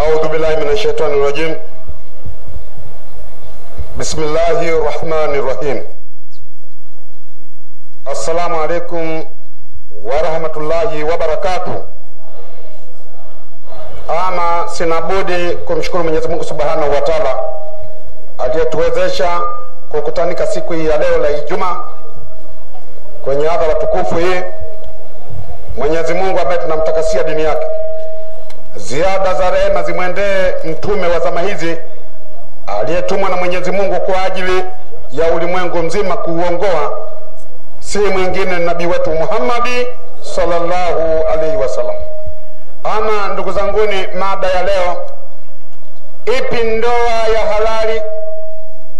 أعوذ بالله من الشيطان الرجيم بسم الله الرحمن الرحيم السلام عليكم ورحمة الله وبركاته ama sina budi kumshukuru Mwenyezi Mungu Subhanahu wa Ta'ala aliyetuwezesha kukutanika siku hii ya leo la Ijumaa kwenye hadhara tukufu hii. Mwenyezi Mungu ambaye tunamtakasia dini yake, ziada za rehema zimwendee mtume wa zama hizi aliyetumwa na Mwenyezi Mungu kwa ajili ya ulimwengu mzima kuuongoa, si mwingine nabii wetu Muhammadi sallallahu alaihi wasallam. Ama ndugu zanguni, mada ya leo, ipi ndoa ya halali?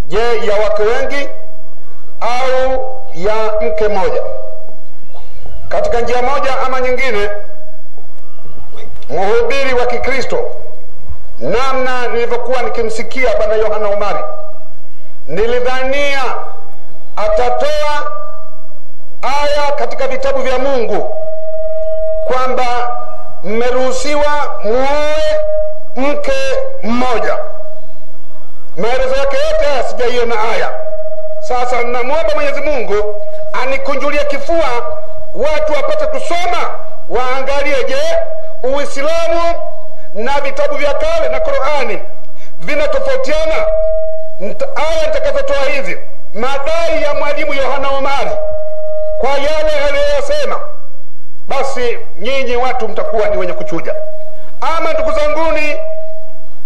Je, ya wake wengi au ya mke moja? Katika njia moja ama nyingine, mhubiri wa Kikristo, namna nilivyokuwa nikimsikia Bwana Yohana Umari, nilidhania atatoa aya katika vitabu vya Mungu kwamba mmeruhusiwa muoe mke mmoja. Maelezo yake yote haya sijaiona aya. Sasa namwomba Mwenyezi Mungu anikunjulie kifua, watu wapate kusoma, waangalie, je, Uislamu na vitabu vya kale na Qur'ani vinatofautiana? Aya nitakazotoa hizi, madai ya mwalimu Yohana Omari kwa yale aliyoyasema basi nyinyi watu mtakuwa ni wenye kuchuja. Ama ndugu zanguni,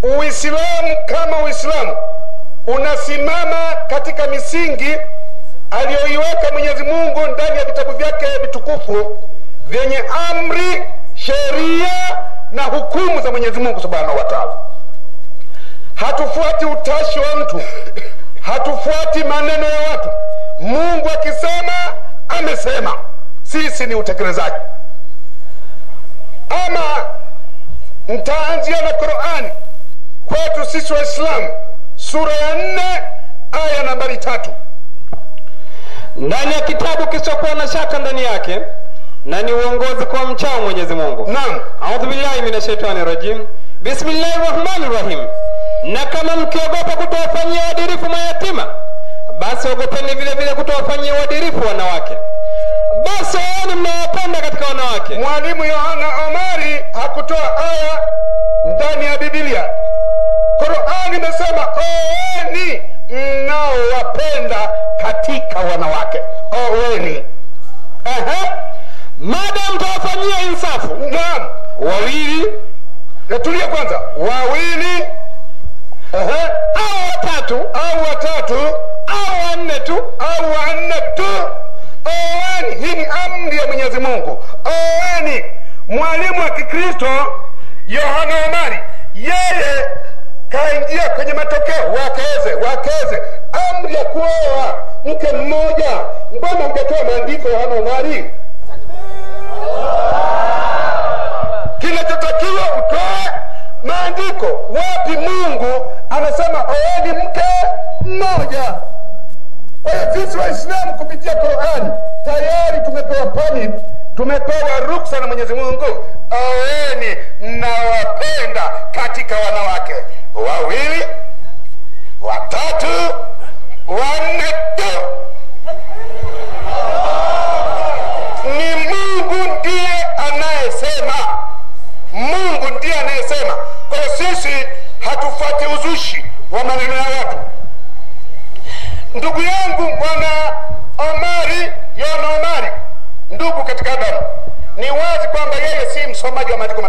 Uislamu kama Uislamu unasimama katika misingi aliyoiweka Mwenyezi Mungu ndani ya vitabu vyake vitukufu vyenye amri, sheria na hukumu za Mwenyezi Mungu Subhanahu wa Ta'ala. Hatufuati utashi wa mtu, hatufuati maneno ya watu. Mungu akisema amesema, sisi ni utekelezaji. Ama ntaanzia na Qur'ani kwetu sisi Waislamu, sura ya nne aya nambari tatu. ndani ya kitabu kisichokuwa na shaka ndani yake na ni uongozi kwa mchao Mwenyezi Mungu. Naam, Audhu billahi minash-shaitani rajim. Bismillahir rahmanir rahim. Na kama mkiogopa kutowafanyia uadilifu mayatima, basi ogopeni vile vile kutowafanyia uadilifu wanawake. Basi waone mnawapenda katika wanawake. mwalimu Yohana Omari hakutoa aya ndani ya Biblia. Qur'ani imesema oweni mnaowapenda katika wanawake, oeni. Madam tawafanyia insafu. Naam. wawili. Tulia kwanza, wawili. Ehe, au watatu. Au watatu. Au wanne tu. Au wanne tu. Oweni, hii ni amri ya Mwenyezi Mungu. Oweni, Mwalimu wa Kikristo Yohana Omari yeye kaingia kwenye matokeo, wakeze wakeze, amri ya kuoa mke mmoja. Mbona hujatoa maandiko Yohana Omari? Kinachotakiwa utoe maandiko. Wapi Mungu anasema oeni mke mmoja? Kwa hiyo sisi Waislamu kupitia Qurani tayari tumepewa permit, tumepewa ruksa na Mwenyezi Mungu, oeni mnawapenda katika wanawake wawili, watatu, wanne katika Adamu, ni wazi kwamba yeye si msomaji wa maandiko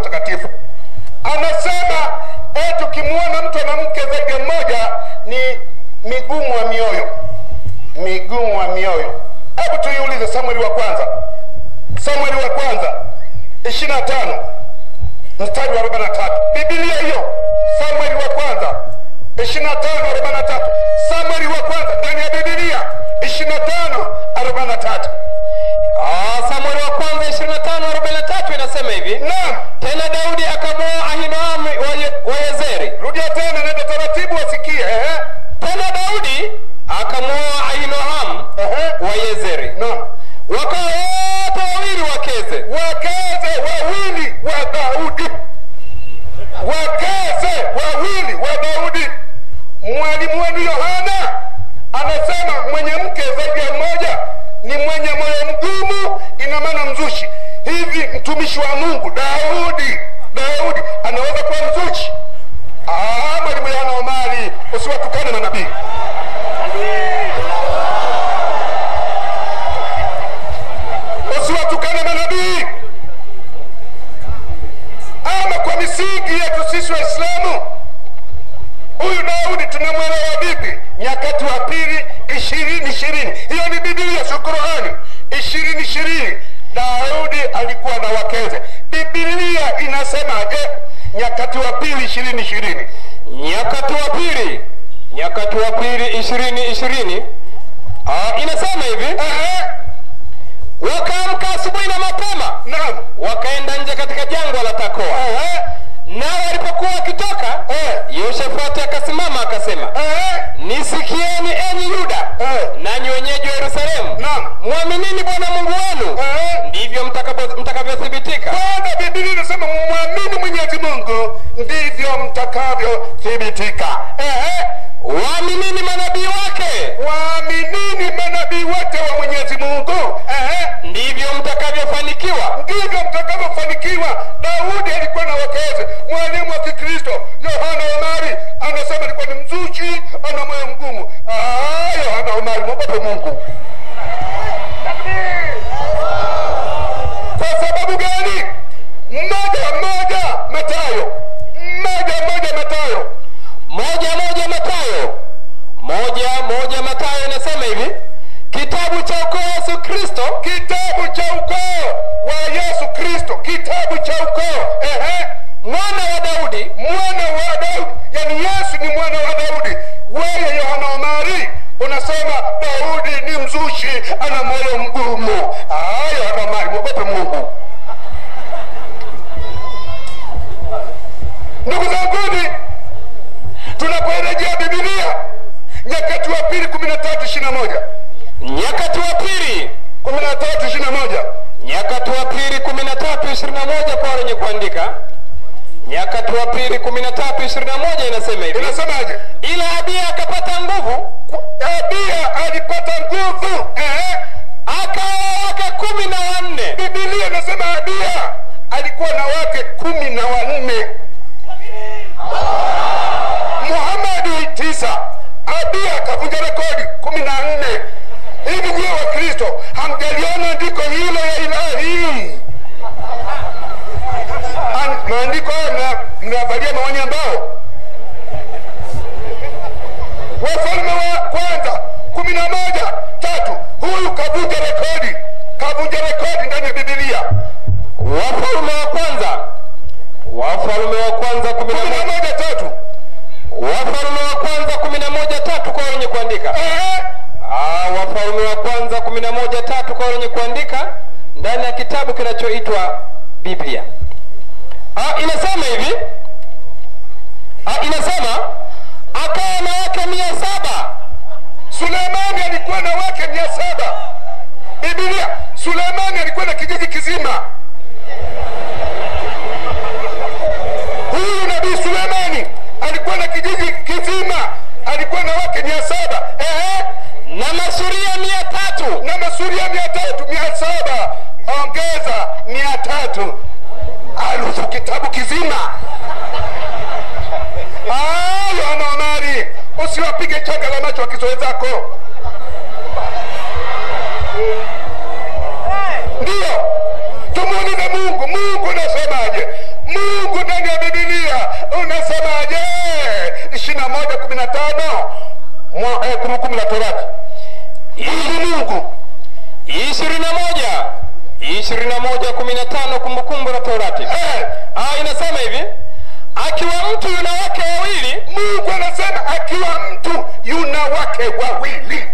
wake wawili,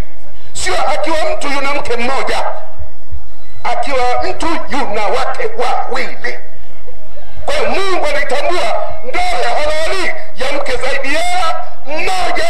sio akiwa mtu yuna mke mmoja, akiwa mtu yuna wake wawili. Kwa hiyo Mungu anaitambua ndoa ya halali ya mke zaidi ya mmoja.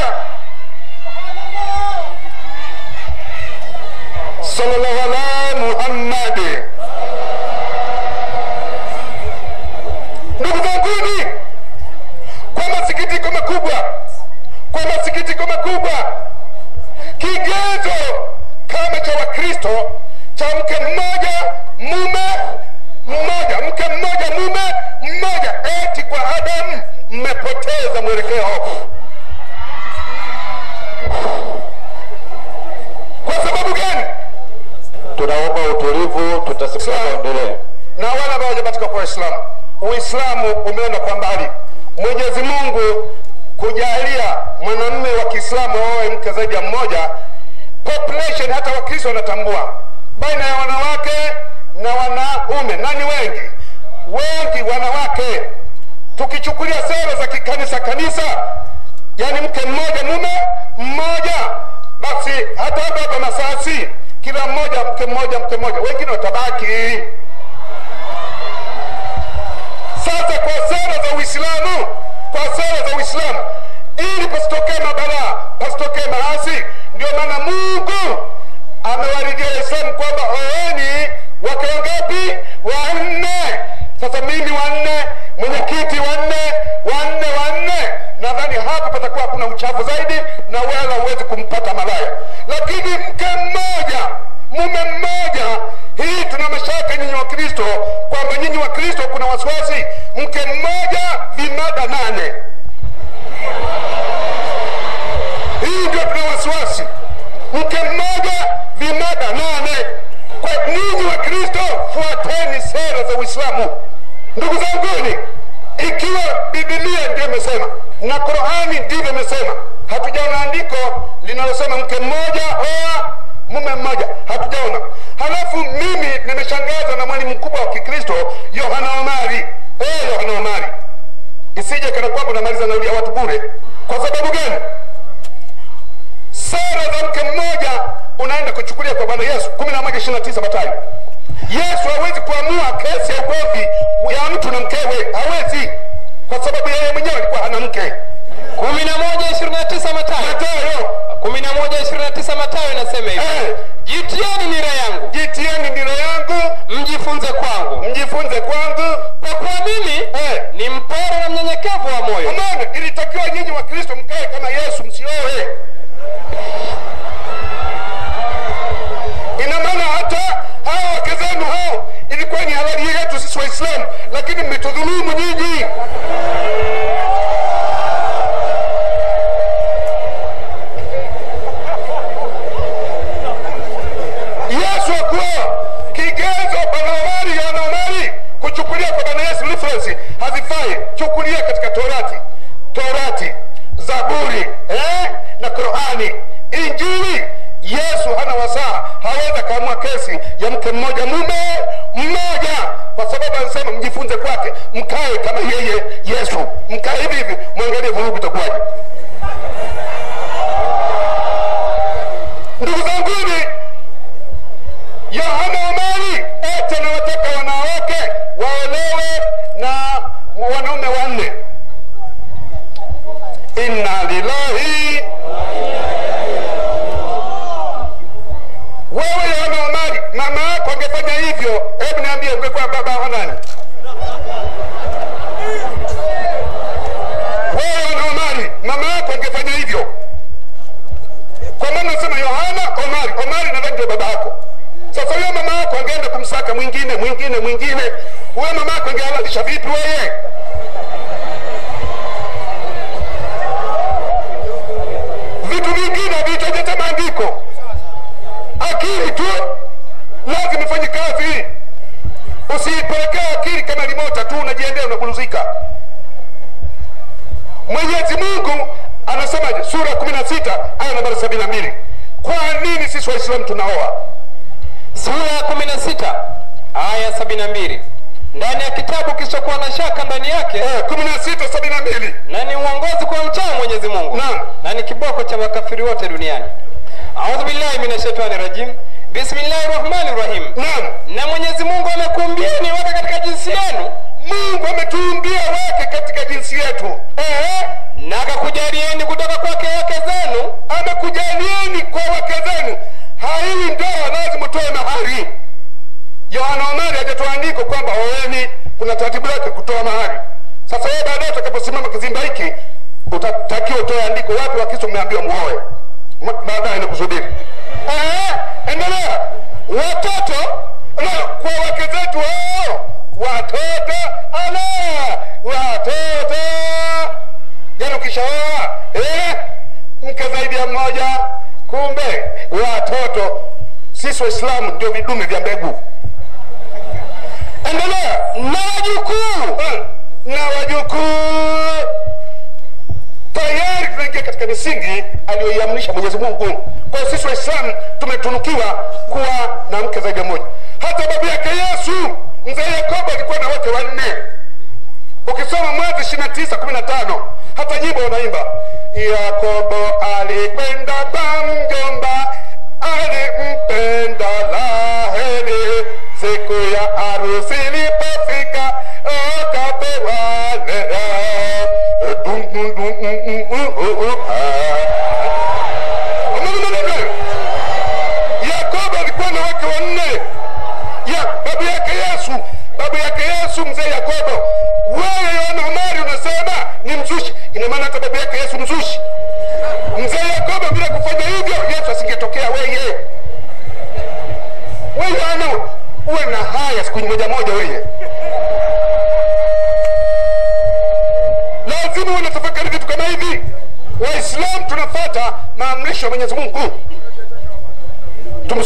Mama 130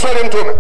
sarentuna